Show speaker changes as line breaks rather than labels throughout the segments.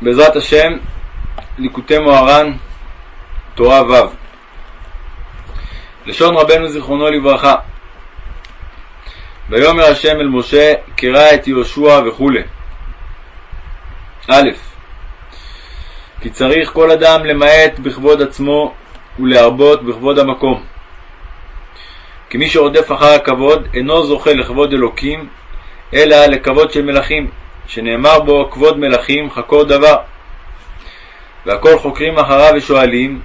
בעזרת השם, ליקוטי מוהר"ן, תורה ו'. לשון רבנו זיכרונו לברכה. ויאמר השם אל משה, קרא את יהושע וכו'. א. כי צריך כל אדם למעט בכבוד עצמו ולהרבות בכבוד המקום. כי מי שרודף אחר הכבוד אינו זוכה לכבוד אלוקים, אלא לכבוד של מלכים, שנאמר בו כבוד מלכים חקור דבר. והכל חוקרים אחריו ושואלים,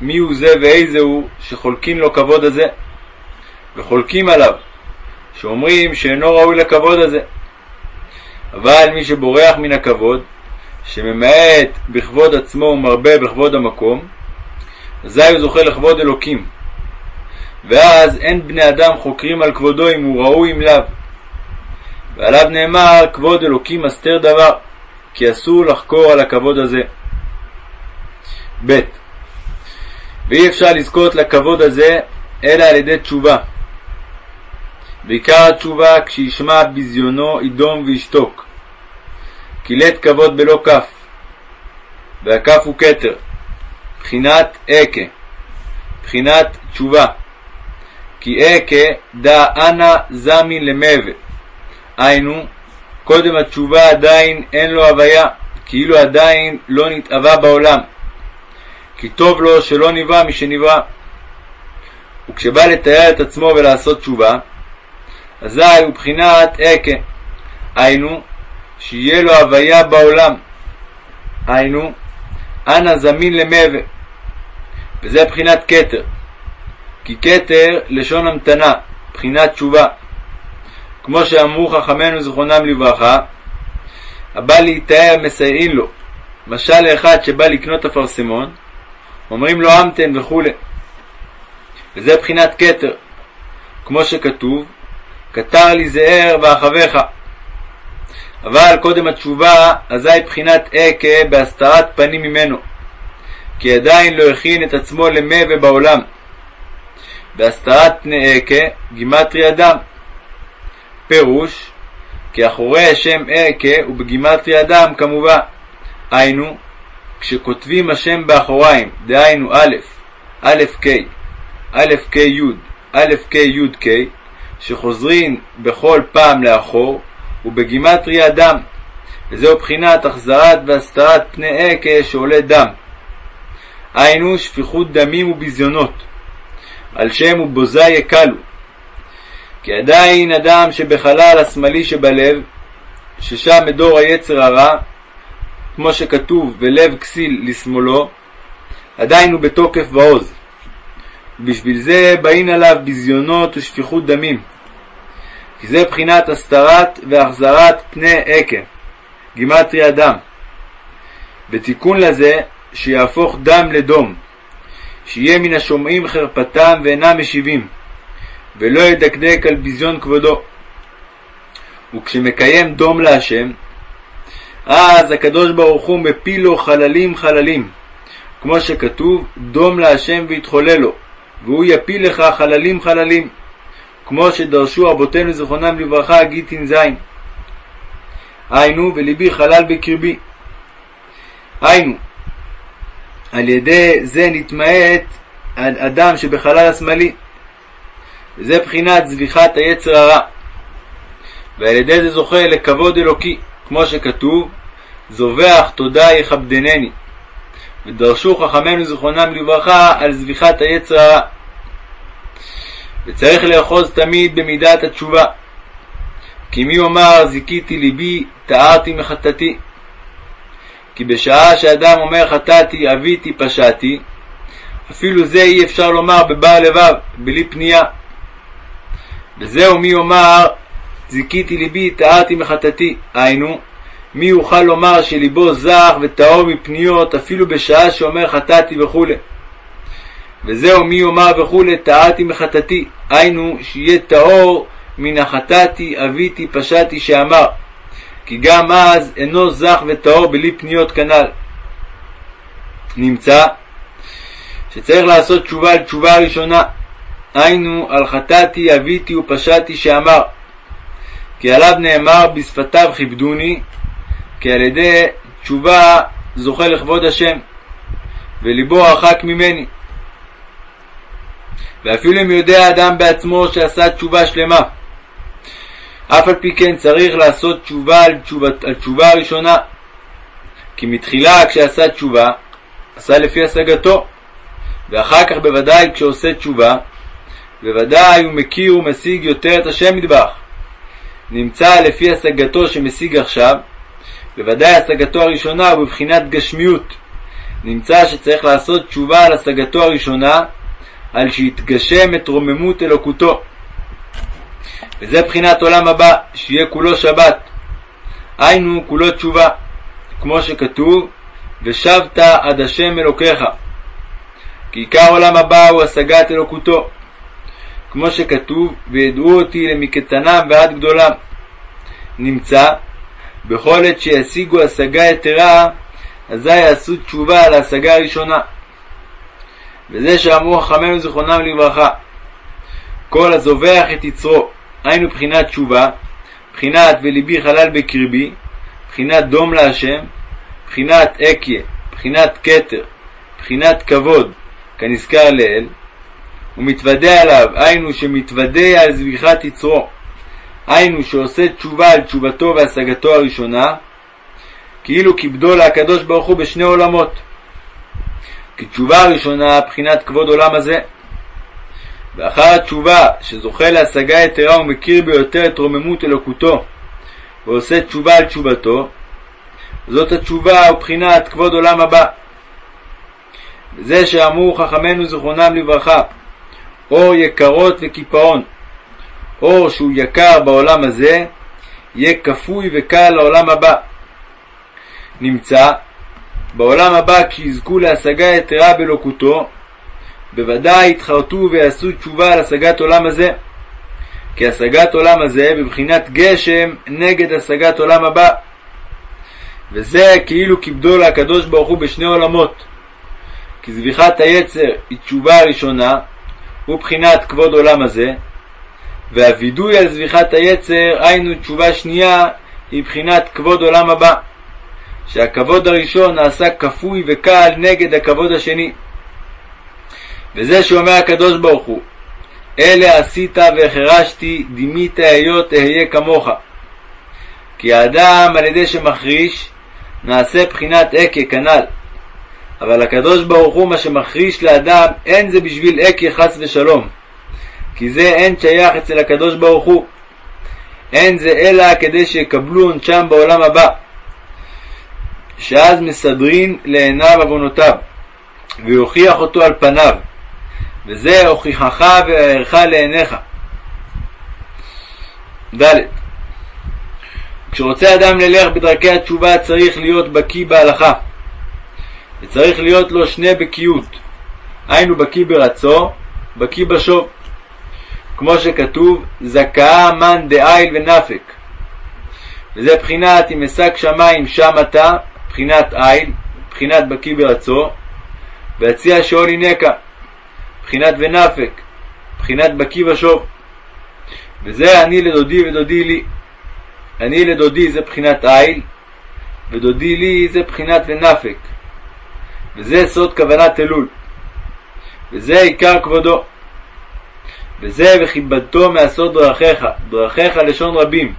מי הוא זה ואיזה הוא שחולקים לו כבוד הזה? וחולקים עליו, שאומרים שאינו ראוי לכבוד הזה. אבל מי שבורח מן הכבוד, שממעט בכבוד עצמו ומרבה בכבוד המקום, אזי הוא זוכה לכבוד אלוקים. ואז אין בני אדם חוקרים על כבודו אם הוא ראוי אם לאו. ועליו נאמר כבוד אלוקים מסתר דבר, כי אסור לחקור על הכבוד הזה. ב. ואי אפשר לזכות לכבוד הזה אלא על ידי תשובה. ועיקר התשובה כשישמע ביזיונו ידום וישתוק. כי לית כבוד בלא כף, והכף הוא כתר, בחינת אקה, בחינת תשובה. כי אקה דא אנא זמין למבה, היינו, קודם התשובה עדיין אין לו הוויה, כאילו עדיין לא נתאווה בעולם, כי טוב לו שלא נברא משנברא. וכשבא לתאר את עצמו ולעשות תשובה, אזי הוא בחינת אקה, היינו, שיהיה לו הוויה בעולם, היינו, אנא זמין למבה, וזה בחינת כתר, כי כתר לשון המתנה, בחינת תשובה. כמו שאמרו חכמינו זיכרונם לברכה, הבא להיטהר מסייעין לו. משל לאחד שבא לקנות אפרסמון, אומרים לו אמתן וכו'. וזה בחינת כתר, כמו שכתוב, כתר לי זהר ואחריך. אבל קודם התשובה, אזי בחינת אקה בהסתרת פנים ממנו, כי עדיין לא הכין את עצמו למה ובעולם. בהסתרת פני אקה, גימטרי אדם. פירוש, כי אחורי השם ארכה ובגימטרי אדם כמובן. היינו, כשכותבים השם באחוריים, דהיינו א', א' ק', א' ק' י', א' ק' י' ק', שחוזרים בכל פעם לאחור, ובגימטרי אדם, וזהו בחינת החזרת והסתרת פני ארכה שעולה דם. היינו שפיכות דמים וביזיונות, על שם ובוזה יקלו, כי עדיין אדם שבחלל השמאלי שבלב, ששם מדור היצר הרע, כמו שכתוב ולב כסיל לשמאלו, עדיין הוא בתוקף ועוז. ובשביל זה באים עליו ביזיונות ושפיכות דמים. כי זה בחינת הסתרת והחזרת פני עקה, גימטרי אדם. בתיקון לזה, שיהפוך דם לדום, שיהיה מן השומעים חרפתם ואינם משיבים. ולא ידקדק על ביזיון כבודו. וכשמקיים דום להשם, אז הקדוש ברוך הוא מפיל לו חללים חללים, כמו שכתוב, דום להשם ויתחולל לו, והוא יפיל לך חללים חללים, כמו שדרשו רבותינו זיכרונם לברכה גיטין זין. היינו, ולבי חלל בקרבי. היינו, על ידי זה נתמעט אדם שבחלל השמאלי. וזה בחינת זביחת היצר הרע. ועל ידי זה זוכה לכבוד אלוקי, כמו שכתוב, זובח תודה יכבדנני. ודרשו חכמינו זיכרונם לברכה על זביחת היצר הרע. וצריך לאחוז תמיד במידת התשובה. כי מי יאמר זיכיתי ליבי, טהרתי מחטאתי. כי בשעה שאדם אומר חטאתי, אביתי, פשעתי, אפילו זה אי אפשר לומר בבר לבב, בלי פנייה. וזהו מי יאמר זיכיתי ליבי, טהרתי מחטאתי. היינו, מי יוכל לומר שליבו זך וטהור מפניות אפילו בשעה שאומר חטאתי וכו'. וזהו מי יאמר וכו', טהרתי מחטאתי. היינו, שיהיה טהור מן החטאתי, אביתי, פשעתי שאמר. כי גם אז אינו זך וטהור בלי פניות כנ"ל. נמצא שצריך לעשות תשובה על תשובה הראשונה, היינו על חטאתי אביתי ופשעתי שאמר כי עליו נאמר בשפתיו כיבדוני כי על ידי תשובה זוכה לכבוד השם, וליבו רחק ממני. ואפילו אם יודע האדם בעצמו שעשה תשובה שלמה, אף על פי כן צריך לעשות תשובה על תשובה, על תשובה הראשונה, כי מתחילה כשעשה תשובה, עשה לפי השגתו, ואחר כך בוודאי כשעושה תשובה, בוודאי הוא מכיר ומשיג יותר את השם מטבח. נמצא לפי השגתו שמשיג עכשיו, בוודאי השגתו הראשונה הוא בבחינת גשמיות. נמצא שצריך לעשות תשובה על השגתו הראשונה, על שיתגשם את רוממות אלוקותו. וזה בחינת עולם הבא, שיהיה כולו שבת. היינו כולו תשובה, כמו שכתוב, ושבת עד השם אלוקיך. כי עיקר עולם הבא הוא השגת אלוקותו. כמו שכתוב, וידעו אותי למקטנם ועד גדולם. נמצא, בכל עת שישיגו השגה יתרה, אזי יעשו תשובה על ההשגה הראשונה. וזה שאמרו חכמינו זיכרונם לברכה, כל הזובח את יצרו, היינו בחינת תשובה, בחינת וליבי חלל בקרבי, בחינת דום להשם, בחינת אקיה, בחינת כתר, בחינת כבוד, כנזכר לעיל, ומתוודה עליו, היינו שמתוודה על זביחת יצרו, היינו שעושה תשובה על תשובתו והשגתו הראשונה, כאילו כיבדו להקדוש ברוך הוא בשני עולמות. כי תשובה הראשונה, בחינת כבוד עולם הזה. ואחר התשובה, שזוכה להשגה יתרה ומכיר ביותר את רוממות אלוקותו, ועושה תשובה על תשובתו, זאת התשובה ובחינת כבוד עולם הבא. וזה שאמרו חכמינו זיכרונם לברכה, אור יקרות וקיפאון, אור שהוא יקר בעולם הזה, יהיה כפוי וקל לעולם הבא. נמצא בעולם הבא כי יזכו להשגה יתרה באלוקותו, בוודאי יתחרטו ויעשו תשובה על השגת עולם הזה. כי השגת עולם הזה בבחינת גשם נגד השגת עולם הבא. וזה כאילו כיבדו לקדוש ברוך הוא בשני עולמות. כי זביחת היצר היא תשובה הראשונה, ובחינת כבוד עולם הזה, והווידוי על זביחת היצר, היינו תשובה שנייה, היא בחינת כבוד עולם הבא. שהכבוד הראשון נעשה כפוי וקל נגד הכבוד השני. וזה שאומר הקדוש ברוך הוא, אלה עשית והחרשתי, דימית היות אהיה כמוך. כי האדם על ידי שמחריש, נעשה בחינת אקה כנ"ל. אבל הקדוש ברוך הוא מה שמחריש לאדם, אין זה בשביל אקה חס ושלום. כי זה אין שייך אצל הקדוש ברוך הוא. אין זה אלא כדי שיקבלו עונשם בעולם הבא. שאז מסדרין לעיניו עוונותיו, ויוכיח אותו על פניו, וזה הוכיחך והערך לעיניך. ד. כשרוצה אדם ללך בדרכי התשובה צריך להיות בקיא בהלכה, וצריך להיות לו שני בקיאות, היינו בקיא ברצו, בקיא בשוב. כמו שכתוב, זכאה מן דאיל ונפק. וזה בחינת אם אשק שמיים שם אתה, בחינת איל, בחינת בקיא ברצו, והציע שאול הינקה, בחינת ונפק, בחינת בקיא ושוב. וזה אני לדודי ודודי לי. אני לדודי זה בחינת איל, ודודי לי זה בחינת ונפק. וזה סוד כוונת אלול. וזה עיקר כבודו. וזה וכיבדתו מעשות דרכיך, דרכיך לשון רבים.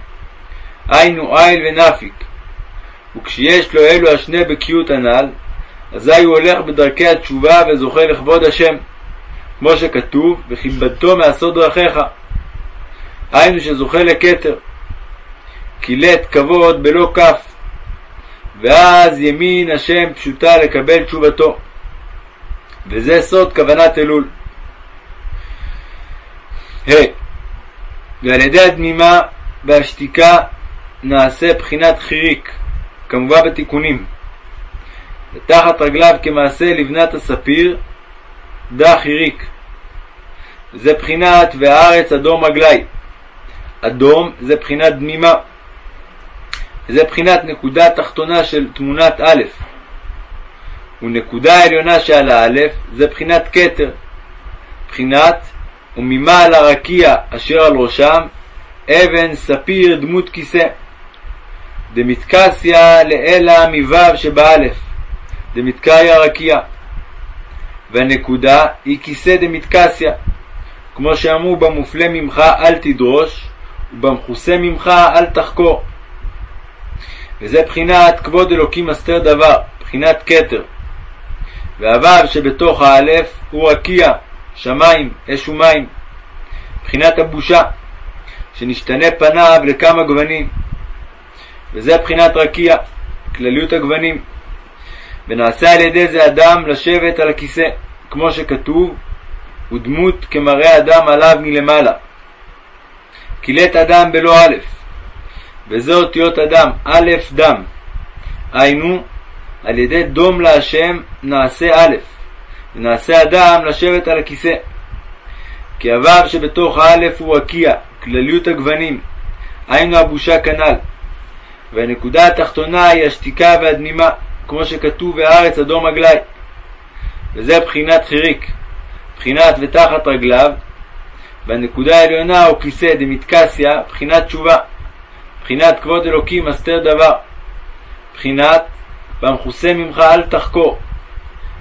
היינו איל ונפיק. וכשיש לו אלו השני בקיאות הנ"ל, אזי הוא הולך בדרכי התשובה וזוכה לכבוד השם, כמו שכתוב, וכיבדתו מעשות דרכיך. היינו שזוכה לכתר. קילט כבוד בלא כף, ואז ימין השם פשוטה לקבל תשובתו. וזה סוד כוונת אלול. ה. ועל ידי הדמימה והשתיקה נעשה בחינת חיריק, כמובן בתיקונים. ותחת רגליו כמעשה לבנת הספיר, דח חיריק. זה בחינת והארץ אדום רגלי. אדום זה בחינת דמימה. זה בחינת נקודה תחתונה של תמונת א', ונקודה עליונה שעל האלף זה בחינת כתר. בחינת וממעל הרקיע אשר על ראשם אבן ספיר דמות כיסא. דמתקסיה לאלה מו' שבאלף. דמתקריה רקיע, והנקודה היא כיסא דמתקסיה, כמו שאמרו במופלה ממך אל תדרוש, ובמכוסה ממך אל תחקור. וזה בחינת כבוד אלוקים אסתר דבר, בחינת כתר. והוו שבתוך האלף הוא רקיע, שמיים, אש ומים. בחינת הבושה, שנשתנה פניו לכמה גוונים. וזה בחינת רקיע, כלליות הגוונים. ונעשה על ידי זה אדם לשבת על הכיסא, כמו שכתוב, ודמות כמראה אדם עליו מלמעלה. קילט אדם בלא א', וזה אותיות אדם, א' דם. היינו, על ידי דום להשם נעשה א', ונעשה אדם לשבת על הכיסא. כי הוו שבתוך האלף הוא רקיע, כלליות הגוונים, היינו הבושה כנ"ל. והנקודה התחתונה היא השתיקה והדמימה, כמו שכתוב והארץ אדום רגלי. וזה בחינת חיריק, בחינת ותחת רגליו, והנקודה העליונה הוא כיסא דמתקסיה, בחינת תשובה, בחינת כבוד אלוקים אסתר דבר, בחינת במכוסה ממך אל תחקור,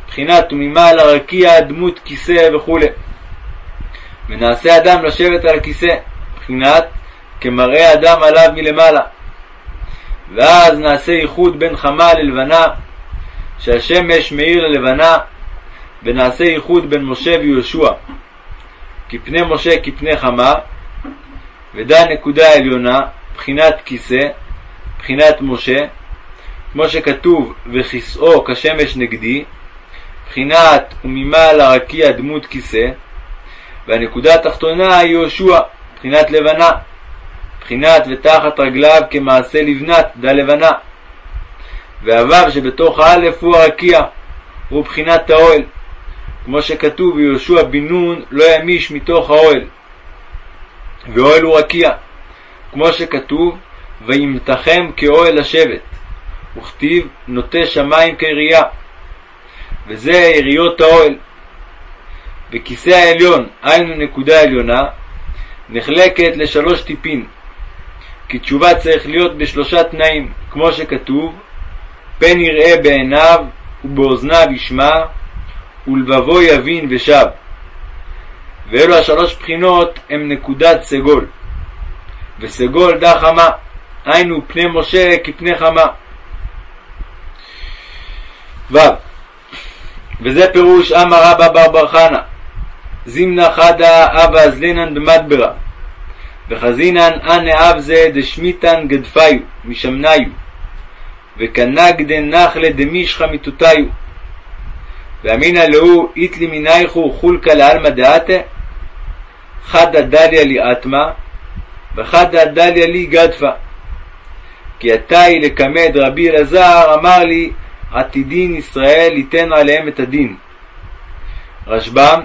בחינת וממעל הרקיע דמות כיסא וכו'. ונעשה אדם לשבת על הכיסא, בחינת כמראה אדם עליו מלמעלה. ואז נעשה איחוד בין חמה ללבנה, שהשמש מאיר ללבנה, ונעשה איחוד בין משה ויהושע. כפני משה כפני חמה, ודע נקודה עליונה, בחינת כיסא, בחינת משה, כמו שכתוב וכיסאו כשמש נגדי, בחינת וממעלה רקיע דמות כיסא, והנקודה התחתונה היא יהושע, בחינת לבנה, בחינת ותחת רגליו כמעשה לבנת, דה לבנה. והוו שבתוך האלף הוא הרקיע, הוא בחינת האוהל, כמו שכתוב ויהושע בן לא ימיש מתוך האוהל. ואוהל הוא רקיע, כמו שכתוב וימתחם כאוהל לשבת, וכתיב נוטה שמיים כראייה, וזה יריות האוהל. וכיסא העליון, היינו נקודה עליונה, נחלקת לשלוש טיפין, כי תשובה צריך להיות בשלושה תנאים, כמו שכתוב, פן יראה בעיניו ובאוזניו ישמע, ולבבו יבין ושב. ואלו השלוש בחינות הם נקודת סגול. וסגול דה חמה, היינו פני משה כפני חמה. ו. וזה פירוש אמר רבא בר בר חנה, זימנה חדה אבא אזלינן במדברה, וחזינן אנה אב זה דשמיתן גדפיו, משמניו, וקנגדן נחלה דמישחא מתותיו. ואמינא להו איתלי מנייכו חולקא לעלמא דעתה, חדא דליה לי וחדא דליה לי גדפה. כי עתאי לקמד רבי אלעזר אמר לי עתידין ישראל ייתן עליהם את הדין. רשב"ם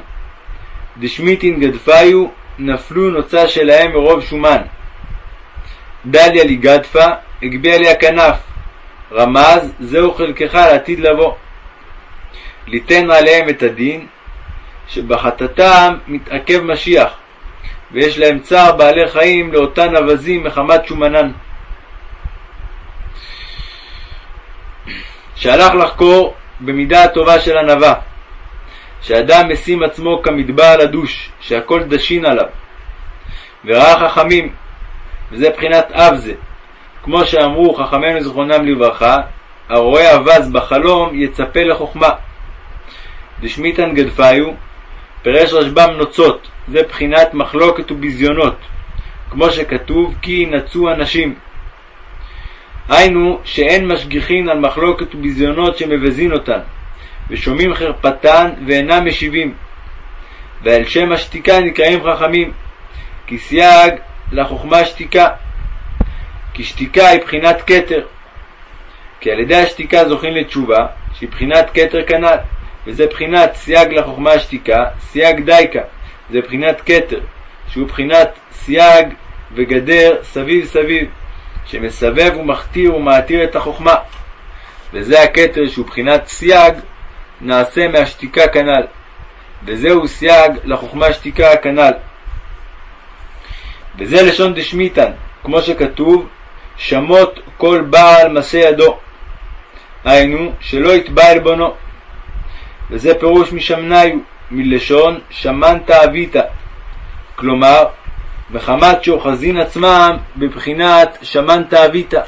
דשמיתין גדפיו נפלו נוצה שלהם מרוב שומן. דליה לי גדפה הגביה לי הכנף. רמז זהו חלקך לעתיד לבוא. ליתן עליהם את הדין, שבחטאתם מתעכב משיח, ויש להם צער בעלי חיים לאותן אווזים מחמת שומנן. שהלך לחקור במידה הטובה של ענווה, שאדם משים עצמו כמדבר לדוש, שהכל דשין עליו, וראה חכמים, וזה בחינת אב זה, כמו שאמרו חכמינו זכרונם לברכה, הרואה אווז בחלום יצפה לחוכמה. דשמיתן גדפיו, פירש רשב"ם נוצות, זה בחינת מחלוקת וביזיונות, כמו שכתוב כי ינצו אנשים. היינו שאין משגיחין על מחלוקת וביזיונות שמבזין אותן, ושומעים חרפתן ואינם משיבים. ועל שם השתיקה נקראים חכמים, כי סייג לחוכמה שתיקה, כי שתיקה היא בחינת כתר. כי על ידי השתיקה זוכים לתשובה, שהיא בחינת כתר כנ"ל, וזה בחינת סייג לחוכמה שתיקה, סייג דייקה, זה בחינת כתר, שהוא בחינת סייג וגדר סביב סביב, שמסבב ומכתיר ומעתיר את החוכמה. וזה הכתר שהוא בחינת סייג, נעשה מהשתיקה כנ"ל. וזהו סייג לחוכמה שתיקה כנ"ל. וזה לשון דשמיתן, כמו שכתוב, שמוט כל בעל משה ידו. היינו שלא יתבע עלבונו. וזה פירוש משמניו, מלשון שמנת עבית, כלומר, מחמת שאוחזין עצמם בבחינת שמנת אביתא,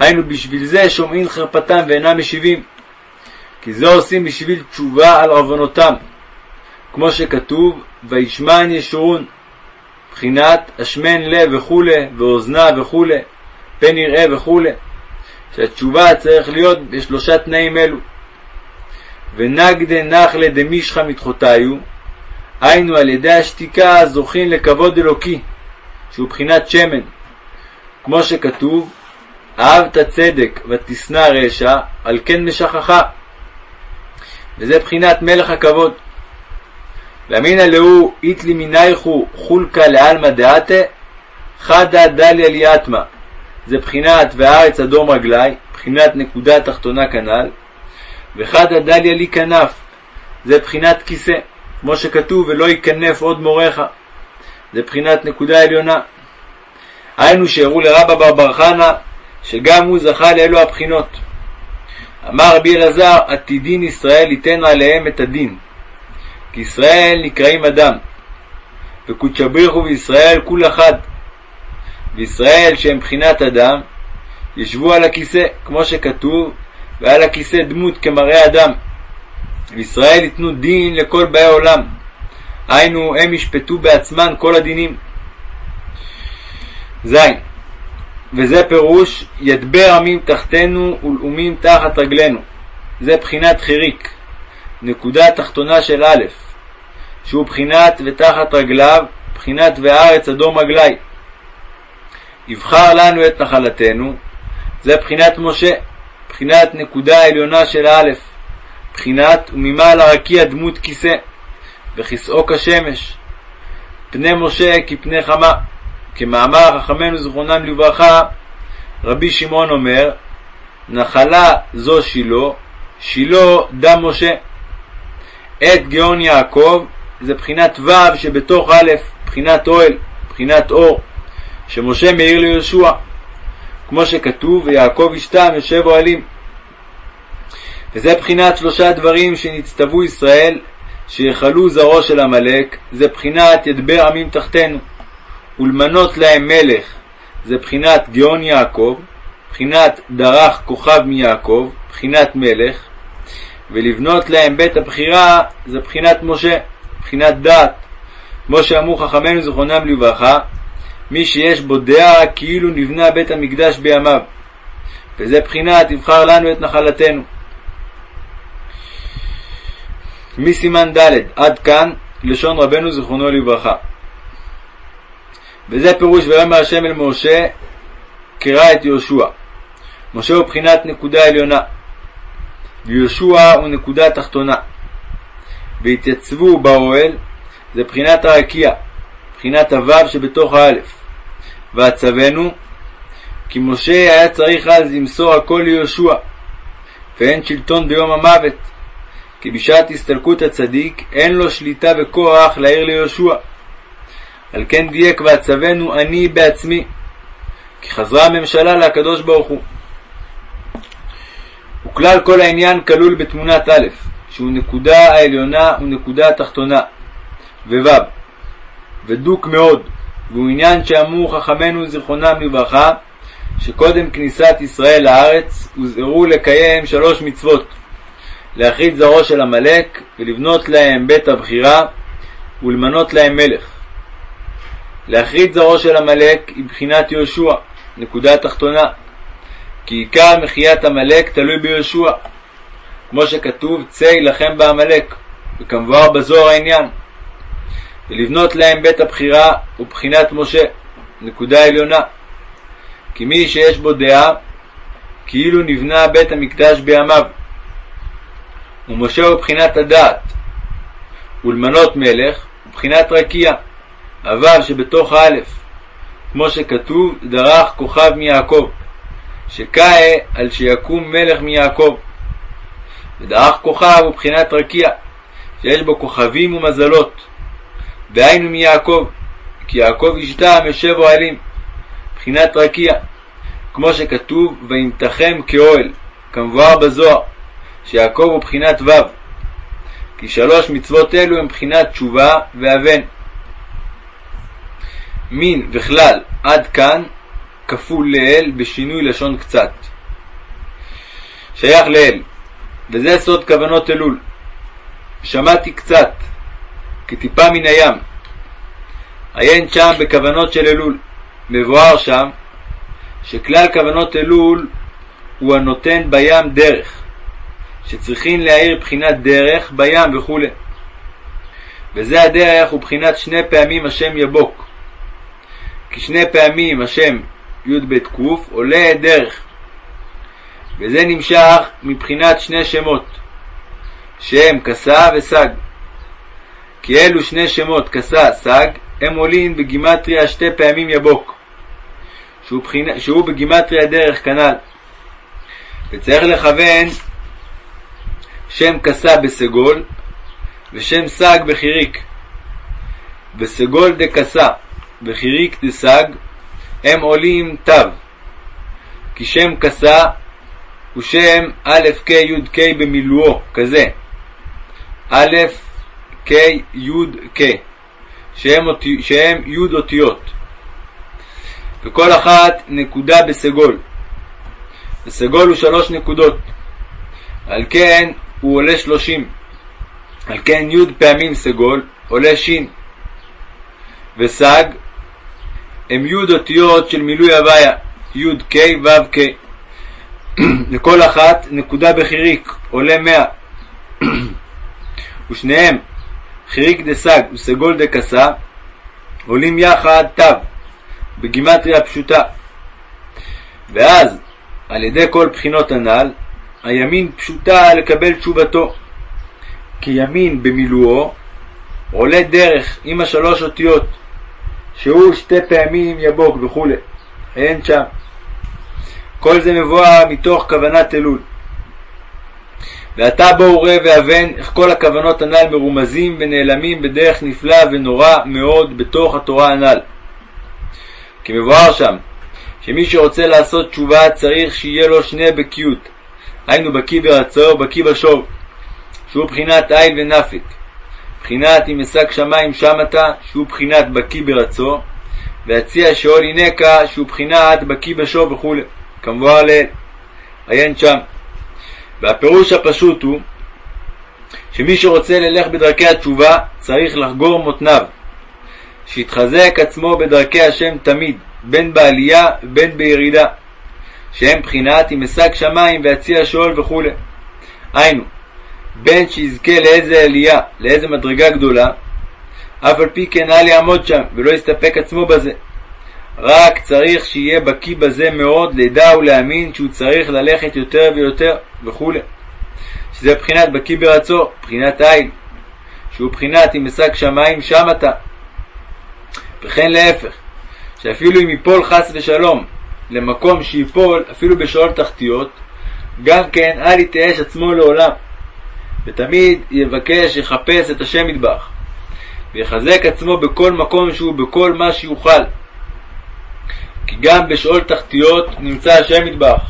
היינו בשביל זה שומעים חרפתם ואינם משיבים, כי זה עושים בשביל תשובה על עוונותם, כמו שכתוב, וישמן ישורון, בחינת השמן לב וכולי, ואוזנה וכולי, פן יראה וכולי, שהתשובה צריך להיות בשלושה תנאים אלו. ונגדה נחלה דמישחא מתחותיו, היינו על ידי השתיקה זוכים לכבוד אלוקי, שהוא בחינת שמן, כמו שכתוב, אהבת צדק ותשנא רשע, על כן משכחה. וזה בחינת מלך הכבוד. ואמינא להו איתלי מינייכו חולקה לעלמא דעתה, חדא דליה ליאטמא. זה בחינת והארץ אדום רגלי, בחינת נקודה תחתונה כנ"ל, וחדא דליה לי כנף, זה בחינת כיסא, כמו שכתוב ולא ייכנף עוד מורך, זה בחינת נקודה עליונה. היינו שהראו לרבא בר בר חנא שגם הוא זכה לאלו הבחינות. אמר רבי אלעזר, עתידין ישראל ייתן עליהם את הדין. כי ישראל נקראים אדם, וקודשא בריחו וישראל כול אחד. וישראל שהם בחינת אדם, ישבו על הכיסא, כמו שכתוב, ועל הכיסא דמות כמראה אדם. וישראל ייתנו דין לכל באי עולם. היינו, הם ישפטו בעצמן כל הדינים. ז. וזה פירוש ידבר עמים תחתנו ולאומים תחת רגלינו. זה בחינת חיריק, נקודה תחתונה של א', שהוא בחינת ותחת רגליו, בחינת והארץ אדום רגלי. יבחר לנו את נחלתנו, זה בחינת משה, בחינת נקודה עליונה של א', בחינת וממעלה רקיע דמות כיסא, וכיסאו כשמש. פני משה כפני חמה. כמאמר חכמינו זכרונם לברכה, רבי שמעון אומר, נחלה זו שילה, שילה דם משה. עת גאון יעקב זה בחינת ו' שבתוך א', בחינת אוהל, בחינת אור, שמשה מאיר ליהושע, כמו שכתוב, ויעקב ישתם יושב אוהלים. וזה בחינת שלושה דברים שנצטוו ישראל, שיכלו זרעו של עמלק, זה בחינת ידבר עמים תחתנו. ולמנות להם מלך, זה בחינת גאון יעקב, בחינת דרך כוכב מיעקב, בחינת מלך, ולבנות להם בית הבחירה, זה בחינת משה, בחינת דת, כמו שאמרו חכמינו זכרונם לברכה, מי שיש בו דעה כאילו נבנה בית המקדש בימיו, וזה בחינת יבחר לנו את נחלתנו. מסימן ד' עד כאן לשון רבנו זכרונו לברכה. וזה פירוש ויאמר השם אל משה קרא את יהושע. משה הוא בחינת נקודה עליונה, ויהושע הוא נקודה תחתונה. והתייצבו באוהל, זה בחינת הרקיע, בחינת הוו שבתוך האלף. ועצבנו, כי משה היה צריך אז למסור הכל ליהושע, ואין שלטון ביום המוות, כי בשעת הסתלקות הצדיק אין לו שליטה וכוח להעיר ליהושע. על כן דייק ועצבנו אני בעצמי, כי חזרה הממשלה לקדוש ברוך הוא. וכלל כל העניין כלול בתמונת א', שהוא נקודה העליונה ונקודה התחתונה, וו', ודוק מאוד, והוא עניין שאמרו חכמינו זיכרונם לברכה, שקודם כניסת ישראל לארץ הוזהרו לקיים שלוש מצוות להכריז זרעו של עמלק, ולבנות להם בית הבחירה, ולמנות להם מלך. להכריז זרעו של עמלק היא בחינת יהושע, נקודה תחתונה, כי עיקר מחיית עמלק תלוי ביהושע, כמו שכתוב צא יילחם בעמלק, וכמבואר בזוהר העניין. ולבנות להם בית הבחירה הוא בחינת משה, נקודה עליונה. כי מי שיש בו דעה, כאילו נבנה בית המקדש בימיו. ומשה הוא בחינת הדעת, ולמנות מלך הוא בחינת רקיע. הוו שבתוך האלף, כמו שכתוב, דרך כוכב מיעקב, שקאה על שיקום מלך מיעקב. ודרך כוכב הוא בחינת רקיע, שיש בו כוכבים ומזלות, והיינו מיעקב, כי יעקב ישתם יושב אוהלים, בחינת רקיע, כמו שכתוב, וימתחם כאוהל, כמבואר בזוהר, שיעקב הוא בחינת ו', כי שלוש מצוות אלו הם בחינת תשובה ואבן. מין וכלל עד כאן כפול לאל בשינוי לשון קצת. שייך לאל, וזה סוד כוונות אלול. שמעתי קצת, כטיפה מן הים. עיין שם בכוונות של אלול. מבואר שם שכלל כוונות אלול הוא הנותן בים דרך, שצריכים להאיר בחינת דרך בים וכו'. וזה הדרך הוא בחינת שני פעמים השם יבוק. כי שני פעמים השם י"ב ק עולה דרך. וזה נמשך מבחינת שני שמות, שהם כסה וסג. כי אלו שני שמות כסה, סג, הם עולים בגימטריה שתי פעמים יבוק, שהוא, בחינה, שהוא בגימטריה דרך כנ"ל. וצריך לכוון שם כסה בסגול ושם סג בחיריק. בסגול דקסה וחיריק דסג הם עולים תו, כי שם כסה הוא שם א' כ' י' כ' במילואו, כזה. א' כ' י' כ', שהם, שהם י' אותיות. וכל אחת נקודה בסגול. וסגול הוא שלוש נקודות. על כן הוא עולה שלושים. על כן י' פעמים סגול עולה ש'. וסג הם י' אותיות של מילוי הוויה, י' כ' ו' כ'. לכל אחת נקודה בחיריק, עולה מאה. ושניהם, חיריק דסג וסגול דקסה, עולים יחד תו, בגימטריה פשוטה. ואז, על ידי כל בחינות הנ"ל, הימין פשוטה לקבל תשובתו. כי ימין במילואו עולה דרך עם השלוש אותיות, שהוא שתי פעמים יבוק וכו'. אין שם. כל זה מבואר מתוך כוונת אלול. ועתה בואו ראה ואבן איך כל הכוונות הנ"ל מרומזים ונעלמים בדרך נפלאה ונורא מאוד בתוך התורה הנ"ל. כי מבואר שם שמי שרוצה לעשות תשובה צריך שיהיה לו שני בקיאות, היינו בקי ברצו ובקי בשוב, שהוא בחינת איל ונפיק. בחינת אם אשג שמיים שמתה, שהוא בחינת בקי ברצו, והציע שאול הינקה, שהוא בחינת בקי בשוב וכו'. כמבואר לעיל. עיין שם. והפירוש הפשוט הוא שמי שרוצה ללך בדרכי התשובה צריך לחגור מותניו, שיתחזק עצמו בדרכי השם תמיד, בין בעלייה ובין בירידה, שהם בחינת אם אשג שמיים ואציע שאול וכו'. היינו, בין שיזכה לאיזה עלייה, לאיזה מדרגה גדולה, אף על פי כן אל יעמוד שם, ולא יסתפק עצמו בזה. רק צריך שיהיה בקיא בזה מאוד, לדע ולהאמין שהוא צריך ללכת יותר ויותר וכו'. שזה בחינת בקיא ברצו, בחינת איל, שהוא בחינת אם אשג שמיים שם אתה. וכן להפך, שאפילו אם ייפול חס ושלום למקום שיפול אפילו בשאול תחתיות, גם כן אל יתייאש עצמו לעולם, ותמיד יבקש, יחפש את השם מטבח, ויחזק עצמו בכל מקום שהוא בכל מה שיוכל. כי גם בשאול תחתיות נמצא השם מטבח,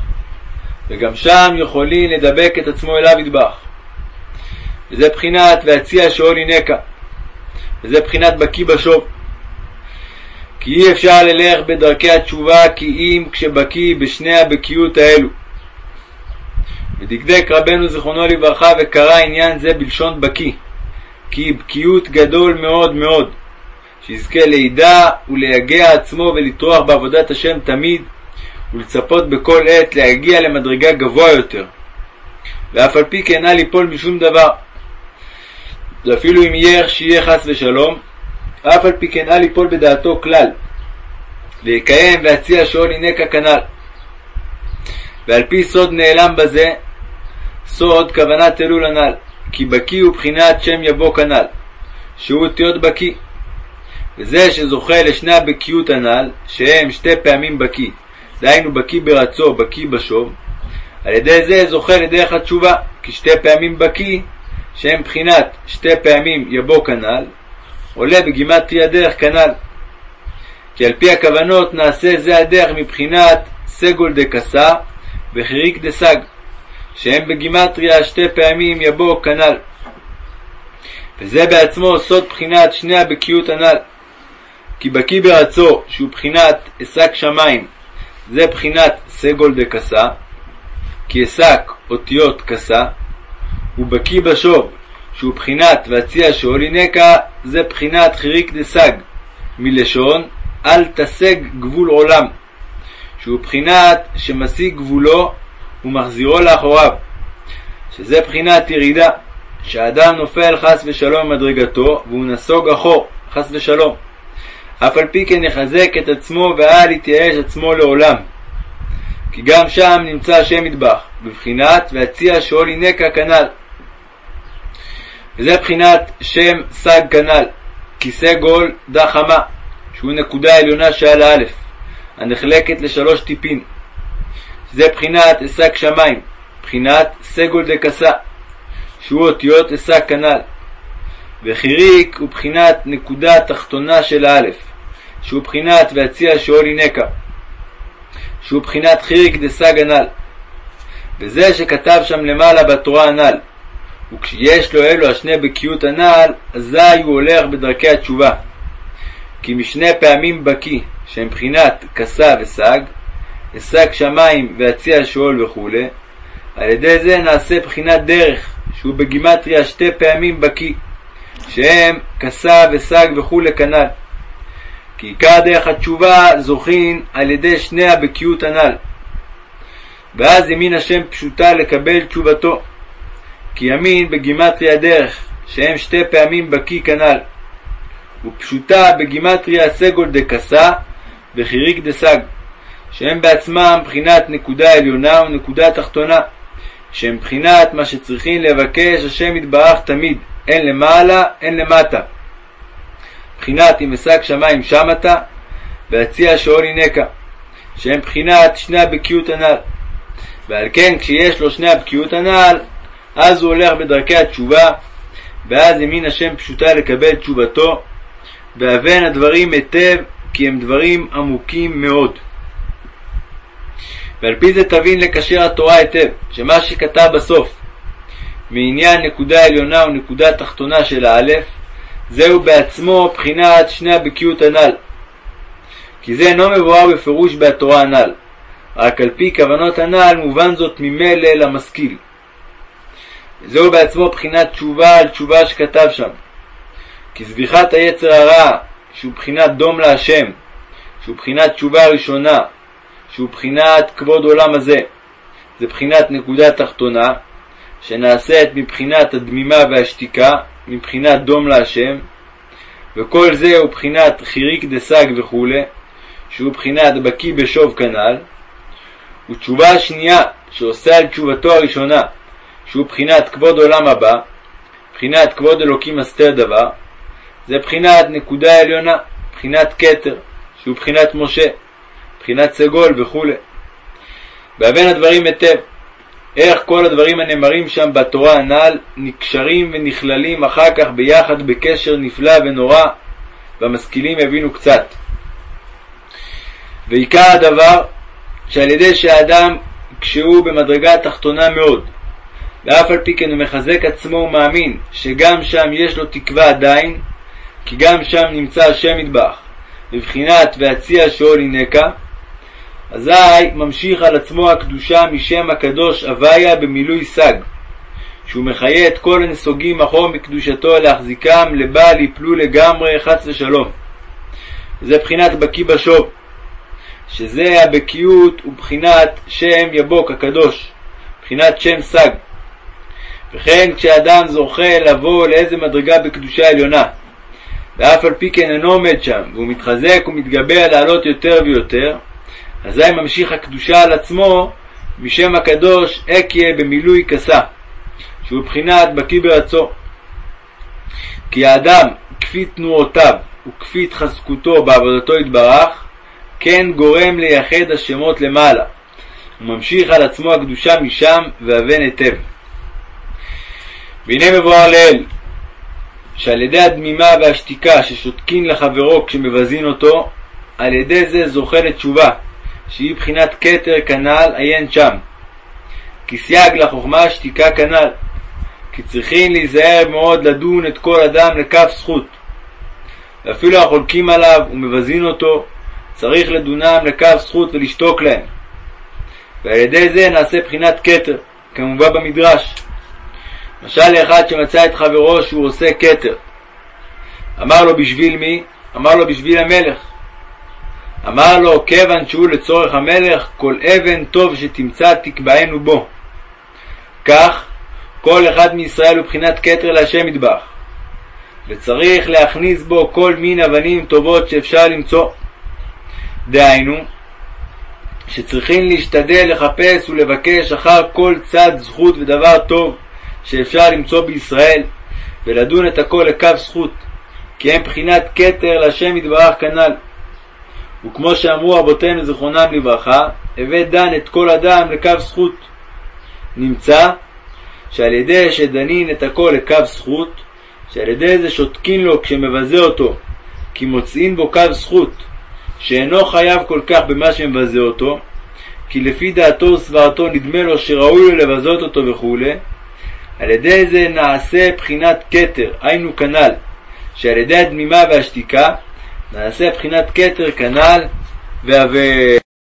וגם שם יכולים לדבק את עצמו אליו מטבח. וזה בחינת והציע שאול הינקה, וזה בחינת בקי בשוב. כי אי אפשר ללך בדרכי התשובה כי אם כשבקי בשני הבקיות האלו. ודקדק רבנו זיכרונו לברכה וקרא עניין זה בלשון בקי, כי בקיאות גדול מאוד מאוד, שיזכה לידע ולייגע עצמו ולטרוח בעבודת השם תמיד, ולצפות בכל עת להגיע למדרגה גבוה יותר, ואף על פי כן אל ליפול משום דבר. ואפילו אם יהיה איך שיהיה חס ושלום, אף על פי כן אל ליפול בדעתו כלל, ויקיים ויציע שאול הינקה כנ"ל. ועל פי סוד נעלם בזה, סוד כוונת אלול הנ"ל, כי בקי הוא בחינת שם יבוא כנ"ל, שהוא אותיות בקי. וזה שזוכה לשני הבקיות הנ"ל, שהם שתי פעמים בקי, דהיינו בקי ברצו, בקי בשוב, על ידי זה זוכה לדרך התשובה, כי שתי פעמים בקי, שהם בחינת שתי פעמים יבוא כנ"ל, עולה בגימטרי הדרך כנ"ל. כי על פי הכוונות נעשה זה הדרך מבחינת סגול דקסה וחיריק דסג, שהם בגימטריה שתי פעמים יבוא כנ"ל. וזה בעצמו סוד בחינת שני הבקיאות הנ"ל. כי בקי ברצו, שהוא בחינת עסק שמיים, זה בחינת סגול דקסה, כי עסק אותיות קסה, ובקי בשוב, שהוא בחינת והציע שאולי נקע, זה בחינת חיריק דסג, מלשון אל תשג גבול עולם, שהוא בחינת שמשיג גבולו ומחזירו לאחוריו, שזה בחינת ירידה, שהאדם נופל חס ושלום ממדרגתו והוא נסוג אחור, חס ושלום. אף על פי כן יחזק את עצמו ואל יתייאש עצמו לעולם. כי גם שם נמצא השם מטבח, בבחינת והציע שאול ינקה כנ"ל. וזה בחינת שם סג כנ"ל, כיסא גול דה חמה, שהוא נקודה עליונה שעל א', הנחלקת לשלוש טיפין. זה בחינת עסק שמיים, בחינת סגול דקסה, שהוא אותיות עסק כנ"ל. וחיריק הוא בחינת נקודה תחתונה של האלף, שהוא בחינת והציע שאולי נקע, שהוא בחינת חיריק דסג הנ"ל. וזה שכתב שם למעלה בתורה הנ"ל, וכשיש לו אלו השני בקיאות הנ"ל, אזי הוא הולך בדרכי התשובה. כי משני פעמים בקי, שהם בחינת כסה וסג, השג שמיים והציע שאול וכו', על ידי זה נעשה בחינת דרך, שהוא בגימטריה שתי פעמים בקי, שהם כסה וסג וכו' כנ"ל. כי עיקר דרך התשובה זוכין על ידי שני הבקיאות הנ"ל. ואז ימין השם פשוטה לקבל תשובתו. כי ימין בגימטריה דרך, שהם שתי פעמים בקי כנ"ל. ופשוטה בגימטריה סגול דקסה וחיריק דסג, שהם בעצמם בחינת נקודה עליונה ונקודה תחתונה, שהם בחינת מה שצריכים לבקש השם יתברך תמיד, הן למעלה הן למטה. בחינת אם אשג שמיים שמתה, והציע שאול ינקה, שהם בחינת שני הבקיאות הנ"ל. ועל כן כשיש לו שני הבקיאות הנ"ל, אז הוא הולך בדרכי התשובה, ואז ימין השם פשוטה לקבל תשובתו, והבן הדברים היטב, כי הם דברים עמוקים מאוד. ועל פי זה תבין לקשר התורה היטב, שמה שכתב בסוף, מעניין נקודה עליונה ונקודה תחתונה של האלף, זהו בעצמו בחינת שני הבקיאות הנ"ל. כי זה אינו מבואר בפירוש בתורה הנ"ל, רק על פי כוונות הנ"ל מובן זאת ממילא למשכיל. זהו בעצמו בחינת תשובה על תשובה שכתב שם. כי זביחת היצר הרע, שהוא בחינת דום להשם, שהוא בחינת תשובה ראשונה, שהוא בחינת כבוד עולם הזה, זה בחינת נקודה תחתונה, שנעשית מבחינת הדמימה והשתיקה, מבחינת דום להשם, וכל זה הוא בחינת חיריק דסג וכו', שהוא בחינת בקי בשוב כנ"ל, ותשובה השנייה שעושה על תשובתו הראשונה, שהוא בחינת כבוד עולם הבא, בחינת כבוד אלוקים הסתר דבר, זה בחינת נקודה עליונה, בחינת כתר, שהוא בחינת משה, בחינת סגול וכו'. בהבן הדברים היטב, איך כל הדברים הנאמרים שם בתורה הנ"ל נקשרים ונכללים אחר כך ביחד בקשר נפלא ונורא, והמשכילים יבינו קצת. ועיקר הדבר, שעל ידי שהאדם, כשהוא במדרגה תחתונה מאוד, ואף על פי כן הוא מחזק עצמו ומאמין שגם שם יש לו תקווה עדיין, כי גם שם נמצא השם מטבח, בבחינת והציע שאול ינקה, אזי ממשיך על עצמו הקדושה משם הקדוש הוויה במילוי סג, שהוא מחיה את כל הנסוגים אחור מקדושתו להחזיקם לבל יפלו לגמרי חס ושלום. וזה בחינת בקי בשוב, שזה הבקיאות ובחינת שם יבוק הקדוש, בחינת שם סג. וכן כשאדם זוכה לבוא לאיזה מדרגה בקדושה עליונה, ואף על פי כן אינו עומד שם, והוא מתחזק ומתגבר לעלות יותר ויותר, אזי ממשיך הקדושה על עצמו משם הקדוש אקיה במילוי כסה, שהוא בחינת בקי ברצו. כי האדם, כפי תנועותיו וכפי התחזקותו בעבודתו יתברך, כן גורם לייחד השמות למעלה. הוא ממשיך על עצמו הקדושה משם ואבן היטב. והנה מבואר לאל, שעל ידי הדמימה והשתיקה ששותקין לחברו כשמבזין אותו, על ידי זה זוכה לתשובה, שהיא בחינת כתר כנ"ל עיין שם. כי סייג לחוכמה שתיקה כנ"ל, כי צריכים להיזהר מאוד לדון את כל אדם לכף זכות. ואפילו החולקים עליו ומבזין אותו, צריך לדונם לכף זכות ולשתוק להם. ועל ידי זה נעשה בחינת כתר, כמובא במדרש. משל לאחד שמצא את חברו שהוא עושה כתר. אמר לו בשביל מי? אמר לו בשביל המלך. אמר לו, כיוון שהוא לצורך המלך, כל אבן טוב שתמצא תקבענו בו. כך, כל אחד מישראל הוא בחינת כתר להשם מטבח, וצריך להכניס בו כל מין אבנים טובות שאפשר למצוא. דהיינו, שצריכים להשתדל לחפש ולבקש אחר כל צד זכות ודבר טוב שאפשר למצוא בישראל, ולדון את הכל לכף זכות, כי הם בחינת כתר להשם יתברך כנ"ל. וכמו שאמרו אבותינו זיכרונם לברכה, הווה דן את כל אדם לכף זכות. נמצא שעל ידי שדנין את הכל לכף זכות, שעל ידי זה שותקין לו כשמבזה אותו, כי מוצאין בו קו זכות, שאינו חייב כל כך במה שמבזה אותו, כי לפי דעתו וסברתו נדמה לו שראוי לו לבזות אותו וכו', על ידי זה נעשה בחינת כתר, היינו כנ"ל, שעל ידי הדמימה והשתיקה נעשה בחינת כתר כנ"ל והווה